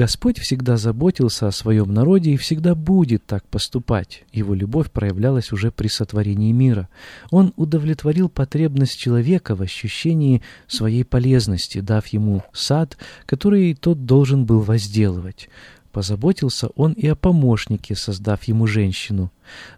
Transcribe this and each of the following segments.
Господь всегда заботился о своем народе и всегда будет так поступать. Его любовь проявлялась уже при сотворении мира. Он удовлетворил потребность человека в ощущении своей полезности, дав ему сад, который тот должен был возделывать. Позаботился он и о помощнике, создав ему женщину.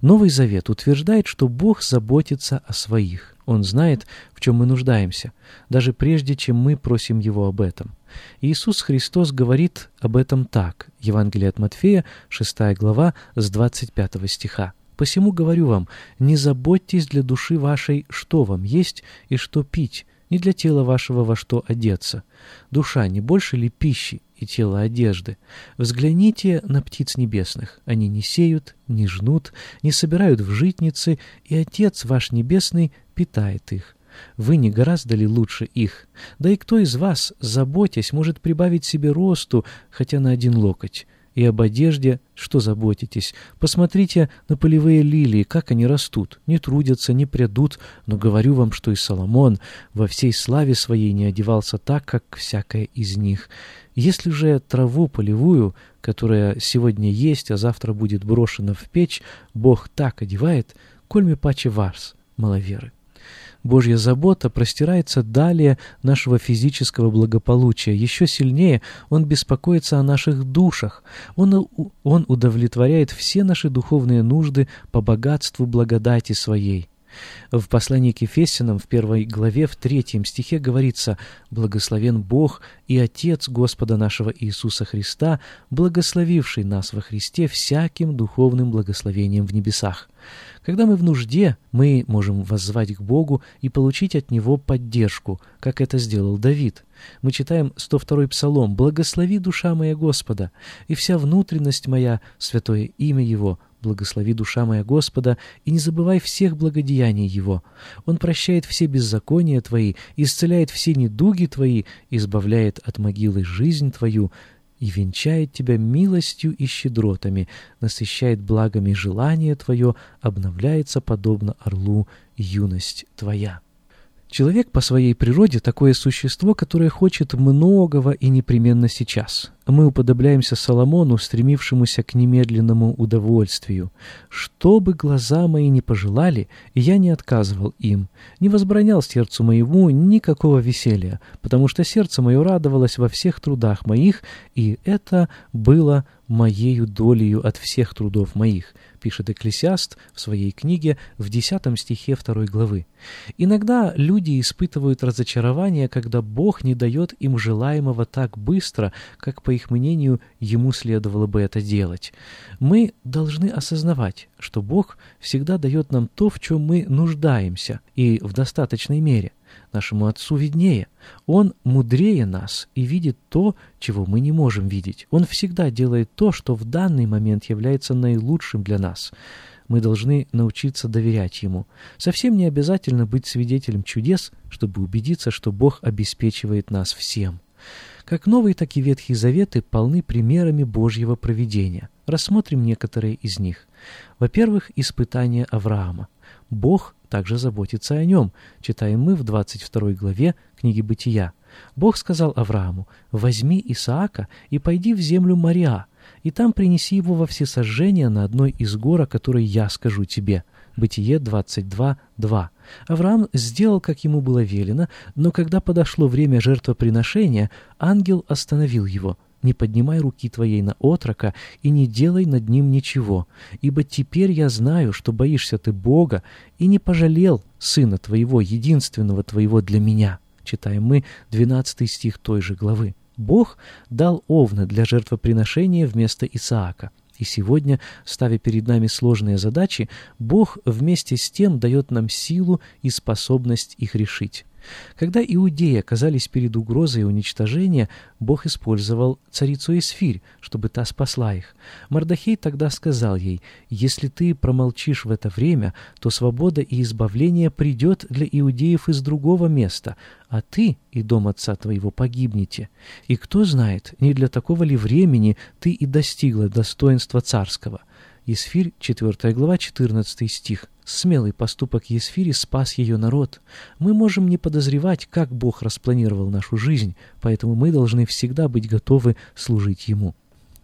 Новый Завет утверждает, что Бог заботится о своих. Он знает, в чем мы нуждаемся, даже прежде, чем мы просим Его об этом. Иисус Христос говорит об этом так. Евангелие от Матфея, 6 глава, с 25 стиха. «Посему говорю вам, не заботьтесь для души вашей, что вам есть и что пить, не для тела вашего во что одеться. Душа не больше ли пищи и тело одежды? Взгляните на птиц небесных. Они не сеют, не жнут, не собирают в житницы, и Отец ваш Небесный питает их. Вы не гораздо ли лучше их? Да и кто из вас, заботясь, может прибавить себе росту, хотя на один локоть? И об одежде что заботитесь? Посмотрите на полевые лилии, как они растут. Не трудятся, не прядут, но говорю вам, что и Соломон во всей славе своей не одевался так, как всякая из них. Если же траву полевую, которая сегодня есть, а завтра будет брошена в печь, Бог так одевает, кольми паче варс, маловеры. Божья забота простирается далее нашего физического благополучия. Еще сильнее Он беспокоится о наших душах. Он, он удовлетворяет все наши духовные нужды по богатству благодати Своей. В послании к Ефесянам в первой главе в третьем стихе говорится «Благословен Бог и Отец Господа нашего Иисуса Христа, благословивший нас во Христе всяким духовным благословением в небесах». Когда мы в нужде, мы можем воззвать к Богу и получить от Него поддержку, как это сделал Давид. Мы читаем 102-й псалом «Благослови душа моя Господа, и вся внутренность моя, святое имя Его, благослови душа моя Господа, и не забывай всех благодеяний Его. Он прощает все беззакония Твои, исцеляет все недуги Твои, избавляет от могилы жизнь Твою, и венчает тебя милостью и щедротами, насыщает благами желание твое, обновляется подобно орлу юность твоя. Человек по своей природе такое существо, которое хочет многого и непременно сейчас. Мы уподобляемся Соломону, стремившемуся к немедленному удовольствию. «Что бы глаза мои не пожелали, я не отказывал им, не возбранял сердцу моему никакого веселья, потому что сердце мое радовалось во всех трудах моих, и это было моею долею от всех трудов моих», пишет Экклесиаст в своей книге в 10 стихе 2 главы. Иногда люди испытывают разочарование, когда Бог не дает им желаемого так быстро, как, по их мнению, ему следовало бы это делать. Мы должны осознавать, что Бог всегда дает нам то, в чем мы нуждаемся, и в достаточной мере. Нашему Отцу виднее. Он мудрее нас и видит то, чего мы не можем видеть. Он всегда делает то, что в данный момент является наилучшим для нас. Мы должны научиться доверять Ему. Совсем не обязательно быть свидетелем чудес, чтобы убедиться, что Бог обеспечивает нас всем. Как Новый, так и Ветхий Заветы полны примерами Божьего провидения. Рассмотрим некоторые из них. Во-первых, испытание Авраама. Бог также заботится о нем, читаем мы в 22 главе книги «Бытия». Бог сказал Аврааму, «Возьми Исаака и пойди в землю Мария, и там принеси его во всесожжение на одной из гор, о которой я скажу тебе». Бытие 22.2. Авраам сделал, как ему было велено, но когда подошло время жертвоприношения, ангел остановил его. «Не поднимай руки твоей на отрока и не делай над ним ничего, ибо теперь я знаю, что боишься ты Бога и не пожалел сына твоего, единственного твоего для меня». Читаем мы 12 стих той же главы. Бог дал овна для жертвоприношения вместо Исаака. И сегодня, ставя перед нами сложные задачи, Бог вместе с тем дает нам силу и способность их решить. Когда иудеи оказались перед угрозой уничтожения, Бог использовал царицу Исфирь, чтобы та спасла их. Мардахей тогда сказал ей, «Если ты промолчишь в это время, то свобода и избавление придет для иудеев из другого места, а ты и дом отца твоего погибнете. И кто знает, не для такого ли времени ты и достигла достоинства царского». Исфирь, 4 глава, 14 стих. Смелый поступок Есфири спас ее народ. Мы можем не подозревать, как Бог распланировал нашу жизнь, поэтому мы должны всегда быть готовы служить Ему.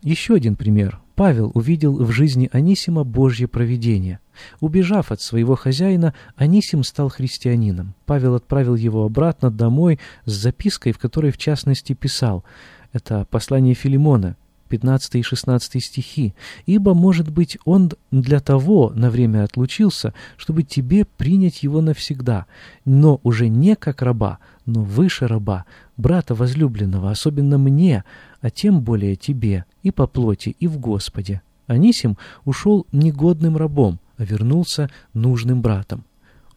Еще один пример. Павел увидел в жизни Анисима Божье провидение. Убежав от своего хозяина, Анисим стал христианином. Павел отправил его обратно домой с запиской, в которой в частности писал «Это послание Филимона, 15 и 16 стихи. «Ибо, может быть, он для того на время отлучился, чтобы тебе принять его навсегда, но уже не как раба, но выше раба, брата возлюбленного, особенно мне, а тем более тебе, и по плоти, и в Господе». Анисим ушел негодным рабом, а вернулся нужным братом.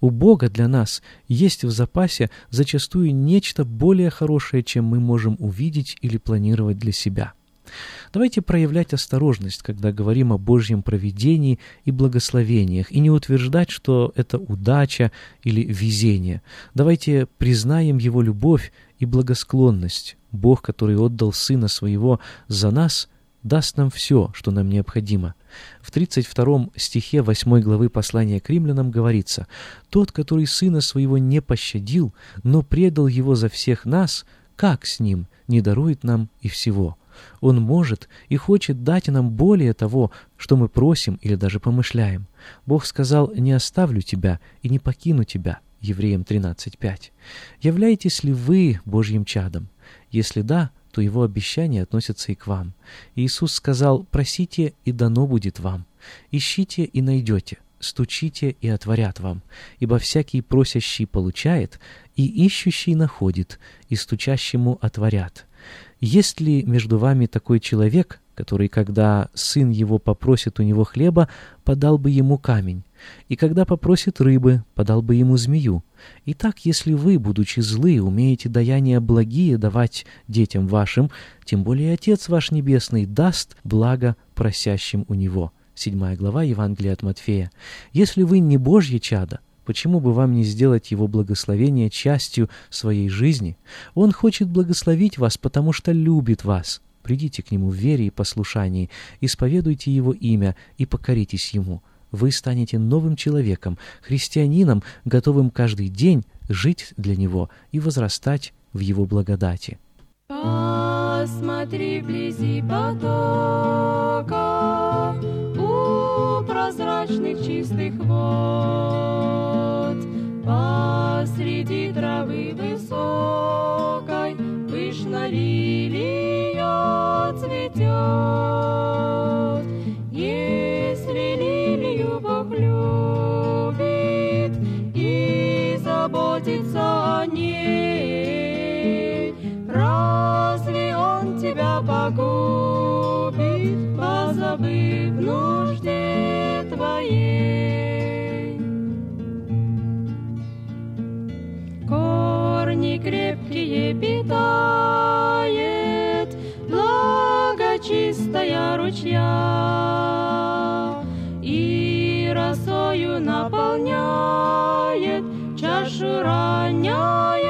У Бога для нас есть в запасе зачастую нечто более хорошее, чем мы можем увидеть или планировать для себя. Давайте проявлять осторожность, когда говорим о Божьем провидении и благословениях, и не утверждать, что это удача или везение. Давайте признаем Его любовь и благосклонность. Бог, который отдал Сына Своего за нас, даст нам все, что нам необходимо. В 32 стихе 8 главы послания к римлянам говорится «Тот, который Сына Своего не пощадил, но предал Его за всех нас, как с Ним не дарует нам и всего?» Он может и хочет дать нам более того, что мы просим или даже помышляем. Бог сказал «не оставлю тебя и не покину тебя». Евреям 13.5. Являетесь ли вы Божьим чадом? Если да, то его обещания относятся и к вам. Иисус сказал «просите, и дано будет вам, ищите и найдете, стучите и отворят вам, ибо всякий просящий получает, и ищущий находит, и стучащему отворят». Есть ли между вами такой человек, который, когда сын его попросит у него хлеба, подал бы ему камень, и когда попросит рыбы, подал бы ему змею? Итак, если вы, будучи злы, умеете даяния благие давать детям вашим, тем более Отец ваш Небесный даст благо просящим у Него». 7 глава Евангелия от Матфея. «Если вы не Божье чадо, Почему бы вам не сделать Его благословение частью своей жизни? Он хочет благословить вас, потому что любит вас. Придите к Нему в вере и послушании, исповедуйте Его имя и покоритесь Ему. Вы станете новым человеком, христианином, готовым каждый день жить для Него и возрастать в Его благодати. Посмотри вблизи потока прозрачных чистых вод посреди травы высокой пышно лилия цветет. Если лилию Бог любит и заботится о ней, разве Он тебя погубит, твоей? крепкие питает благочистая ручья и росою наполняет чашу ранняя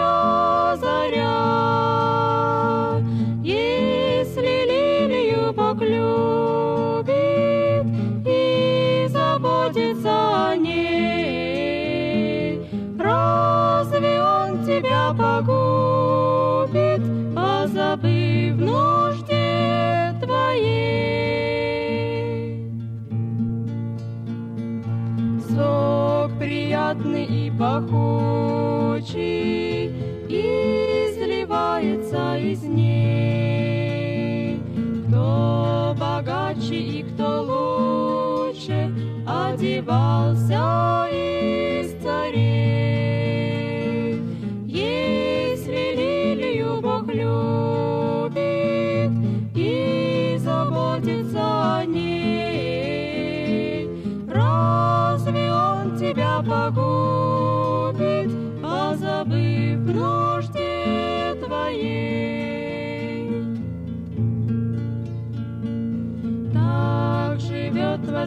из ней. Кто богаче и кто лучше одевался из царей.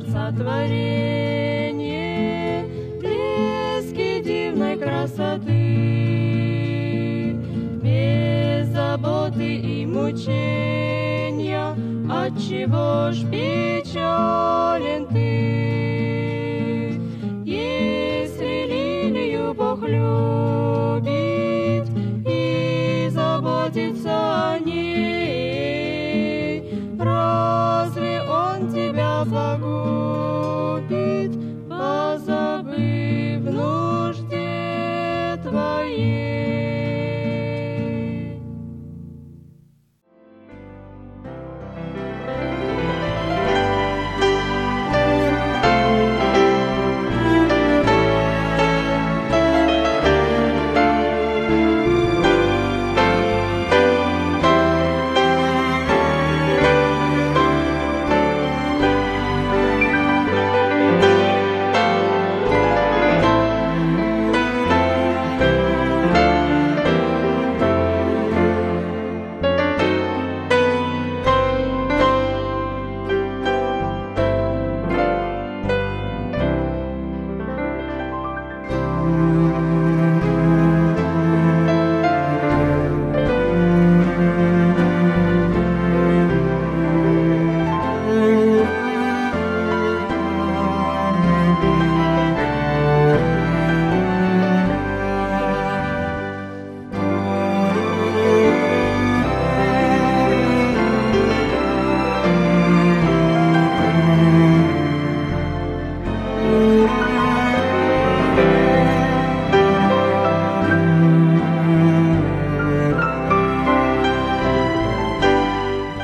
Живет Творца творение, блески дивной красоты, без заботы и мучения, отчего ж печален ты?